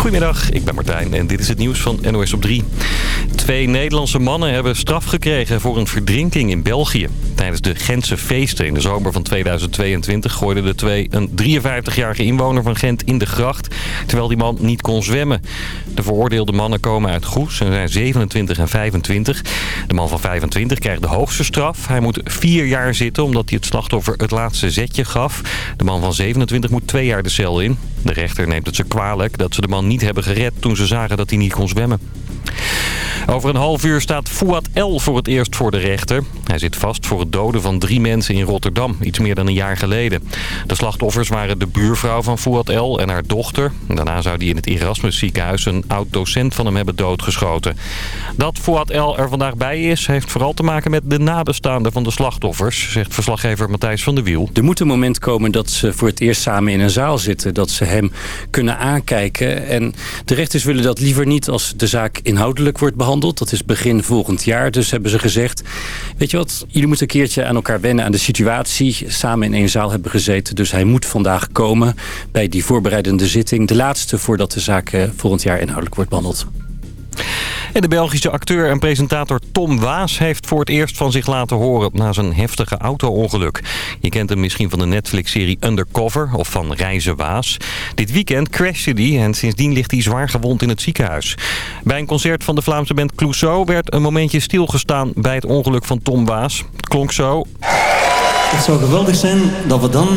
Goedemiddag, ik ben Martijn en dit is het nieuws van NOS op 3. Twee Nederlandse mannen hebben straf gekregen voor een verdrinking in België. Tijdens de Gentse feesten in de zomer van 2022 gooiden de twee een 53-jarige inwoner van Gent in de gracht, terwijl die man niet kon zwemmen. De veroordeelde mannen komen uit Goes en zijn 27 en 25. De man van 25 krijgt de hoogste straf. Hij moet vier jaar zitten omdat hij het slachtoffer het laatste zetje gaf. De man van 27 moet twee jaar de cel in. De rechter neemt het ze kwalijk dat ze de man niet hebben gered toen ze zagen dat hij niet kon zwemmen. Over een half uur staat Fouad L. voor het eerst voor de rechter. Hij zit vast voor het doden van drie mensen in Rotterdam, iets meer dan een jaar geleden. De slachtoffers waren de buurvrouw van Fouad L. en haar dochter. Daarna zou hij in het Erasmus ziekenhuis een oud-docent van hem hebben doodgeschoten. Dat Fouad L. er vandaag bij is, heeft vooral te maken met de nabestaanden van de slachtoffers, zegt verslaggever Matthijs van der Wiel. Er moet een moment komen dat ze voor het eerst samen in een zaal zitten, dat ze hem kunnen aankijken. En de rechters willen dat liever niet als de zaak inhoudelijk wordt behandeld dat is begin volgend jaar. Dus hebben ze gezegd, weet je wat, jullie moeten een keertje aan elkaar wennen aan de situatie. Samen in één zaal hebben gezeten. Dus hij moet vandaag komen bij die voorbereidende zitting. De laatste voordat de zaak eh, volgend jaar inhoudelijk wordt behandeld. En de Belgische acteur en presentator Tom Waas heeft voor het eerst van zich laten horen na zijn heftige auto-ongeluk. Je kent hem misschien van de Netflix-serie Undercover of van Reizen Waas. Dit weekend crashte hij en sindsdien ligt hij zwaar gewond in het ziekenhuis. Bij een concert van de Vlaamse band Clouseau werd een momentje stilgestaan bij het ongeluk van Tom Waas. Het klonk zo. Het zou geweldig zijn dat we dan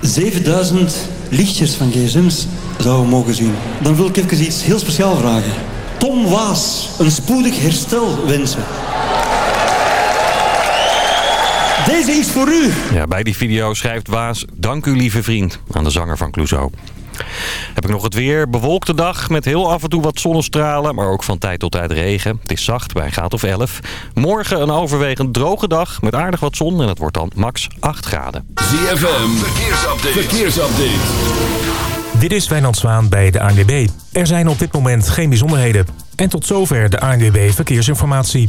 7000 lichtjes van gsm's zouden mogen zien. Dan wil ik even iets heel speciaals vragen. Tom Waas, een spoedig herstel wensen. Deze is voor u. Ja, bij die video schrijft Waas... Dank u lieve vriend aan de zanger van Clouseau. Heb ik nog het weer. Bewolkte dag met heel af en toe wat zonnestralen. Maar ook van tijd tot tijd regen. Het is zacht bij een graad of 11. Morgen een overwegend droge dag met aardig wat zon. En het wordt dan max 8 graden. ZFM. Verkeersupdate. Verkeersupdate. Dit is Wijnand Zwaan bij de ANWB. Er zijn op dit moment geen bijzonderheden. En tot zover de ANWB Verkeersinformatie.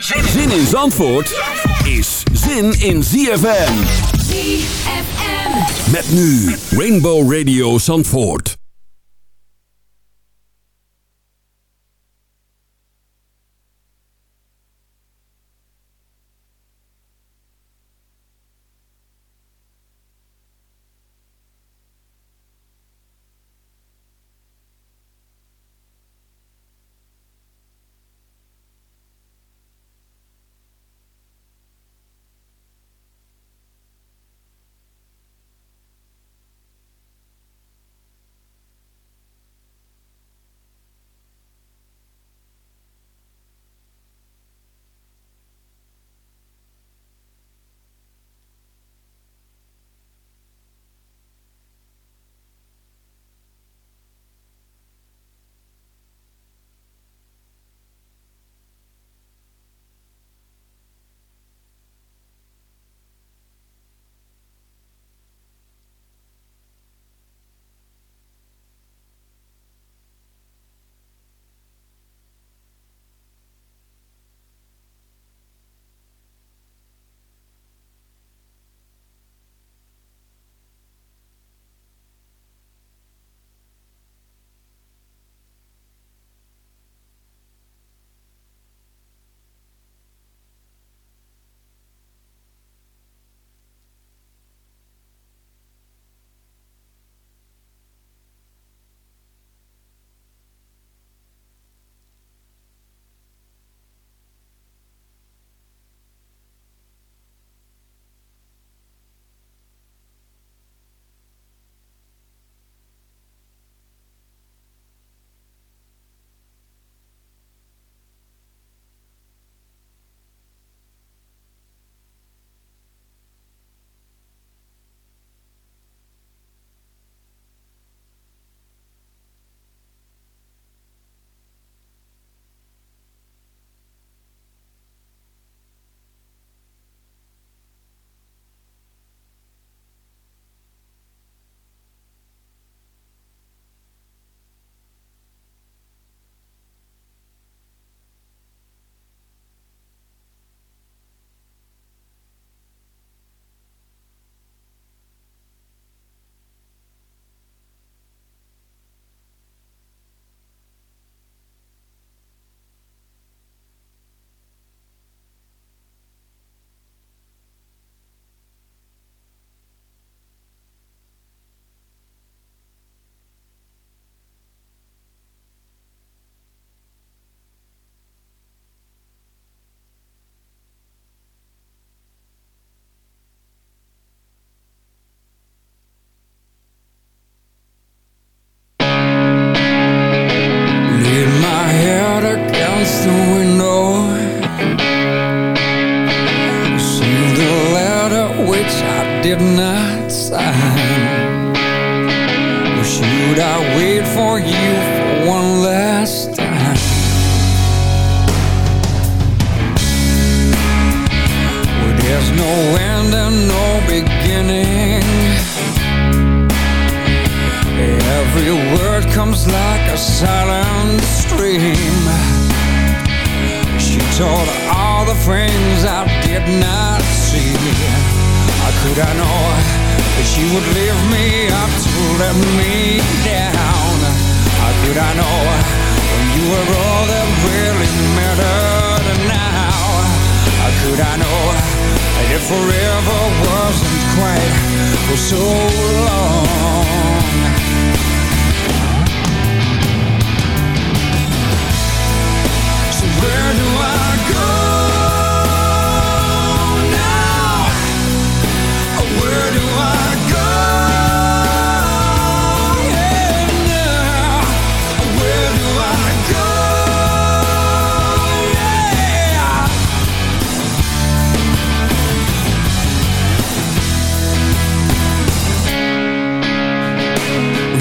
Zin in Zandvoort is zin in ZFM. ZFM. Met nu Rainbow Radio Zandvoort.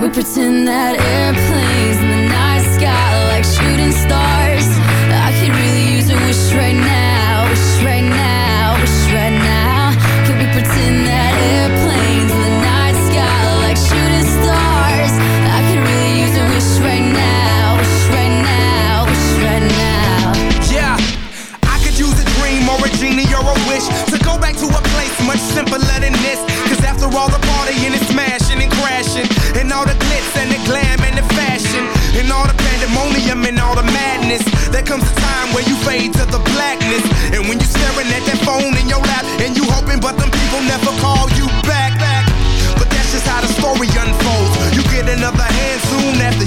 we pretend that airplane comes a time where you fade to the blackness. And when you're staring at that phone in your lap, and you hoping, but them people never call you back. back. But that's just how the story unfolds. You get another hand soon after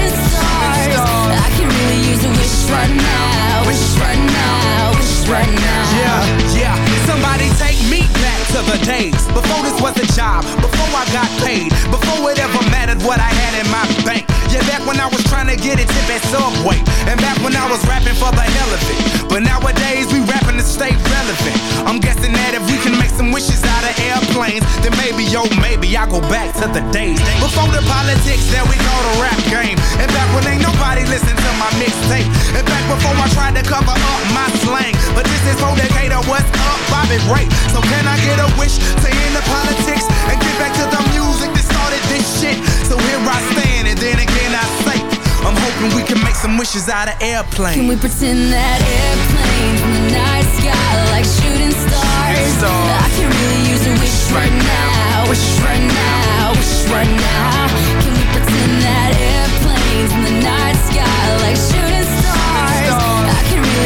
really use a wish right now, wish right now, wish right now. Yeah, yeah. Somebody take me back to the days before this was a job, before I got paid, before it ever mattered what I had in my bank. Yeah, back when I was trying to get a tip at Subway, and back when I was rapping for the hell of it. But nowadays we rapping to stay relevant. I'm guessing that if we can make some wishes out of airplanes, then maybe, yo, maybe I go back to the days before the politics that we call the rap game, and back when ain't nobody before I tried to cover up my slang. But this is for Decatur, what's up, Bobby Ray? So can I get a wish to end the politics and get back to the music that started this shit? So here I stand, and then again I say, I'm hoping we can make some wishes out of airplanes. Can we pretend that airplanes in the night sky like shooting stars? stars. I can really use a wish right now, wish right now, wish right now. Can we pretend that airplanes in the night sky like shooting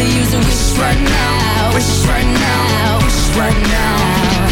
use a wish right now, wish right now, wish right now.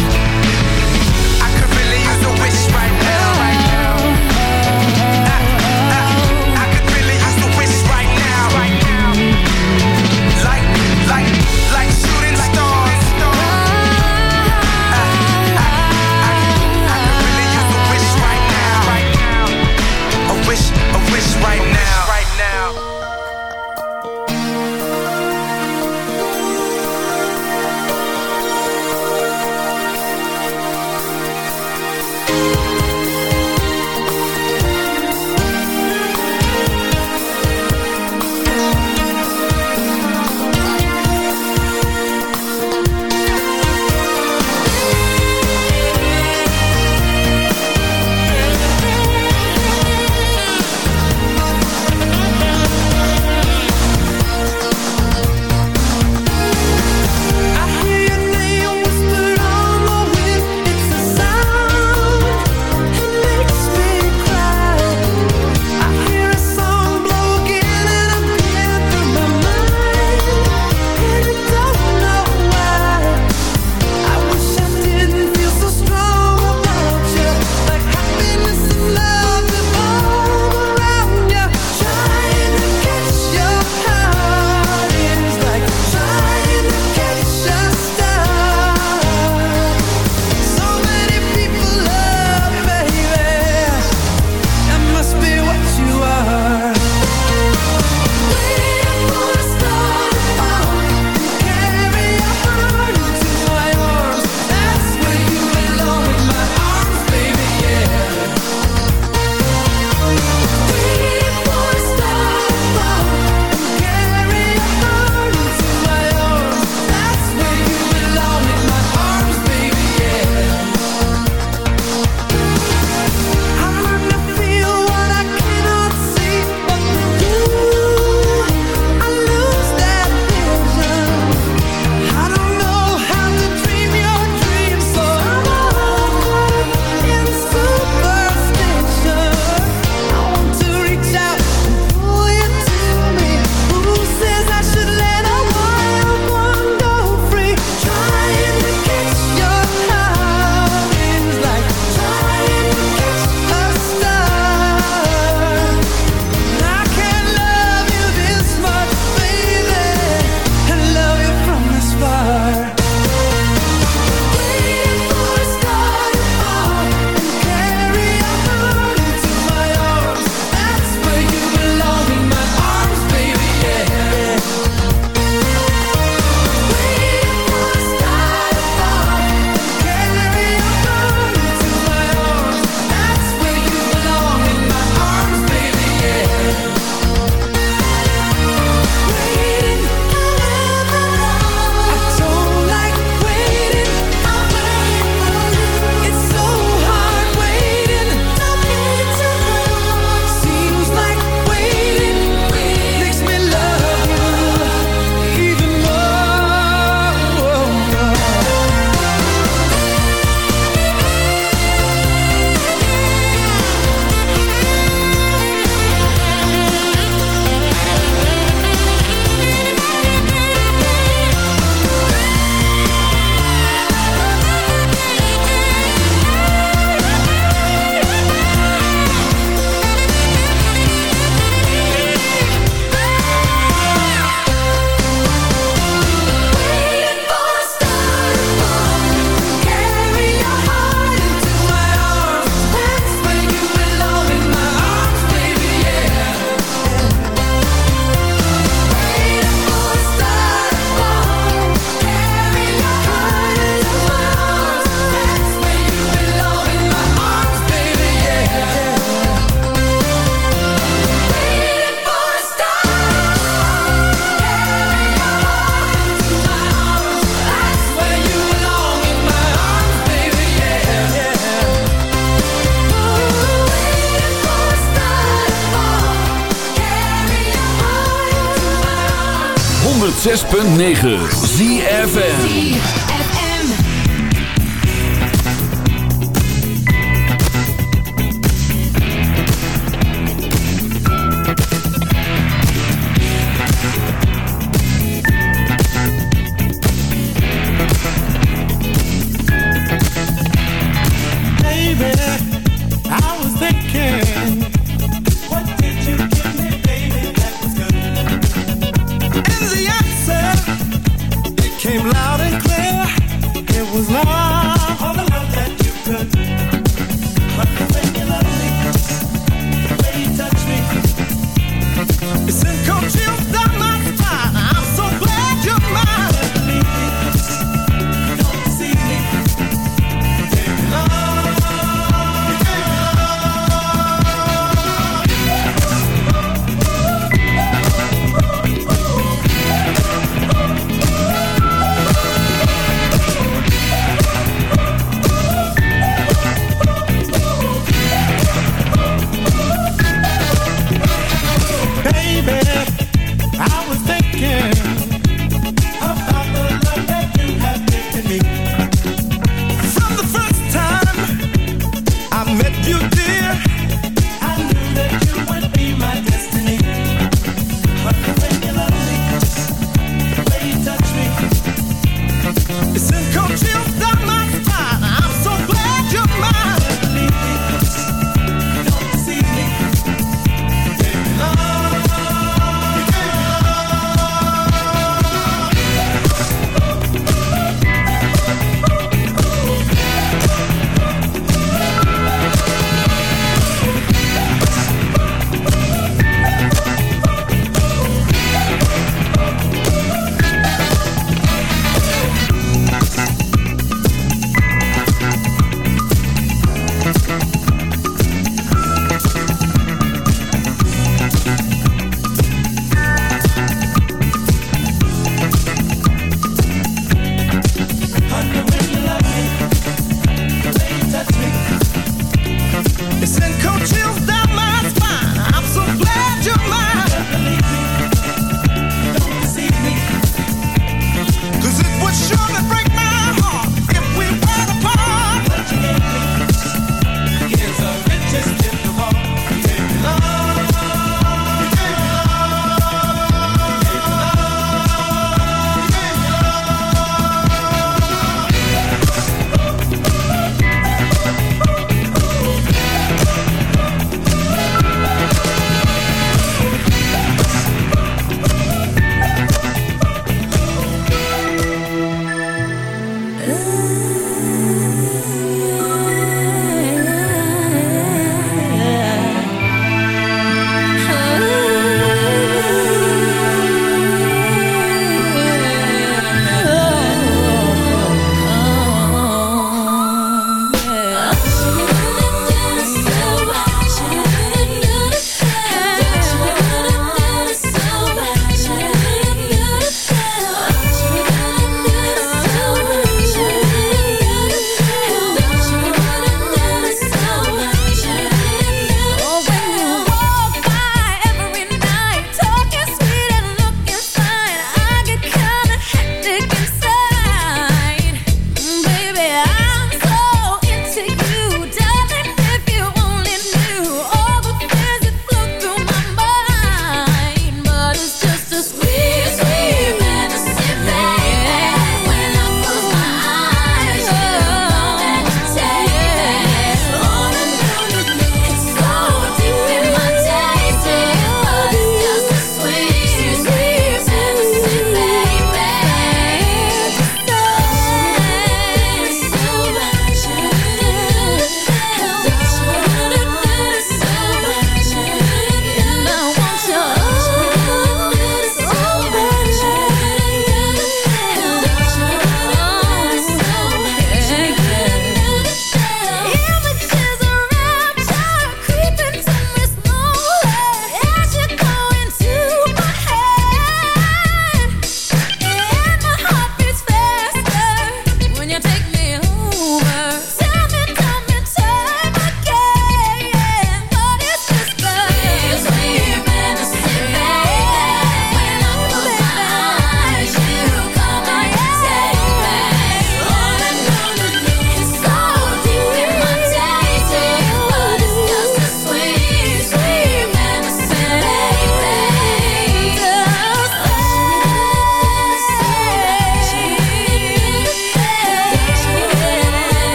9.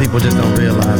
People just don't realize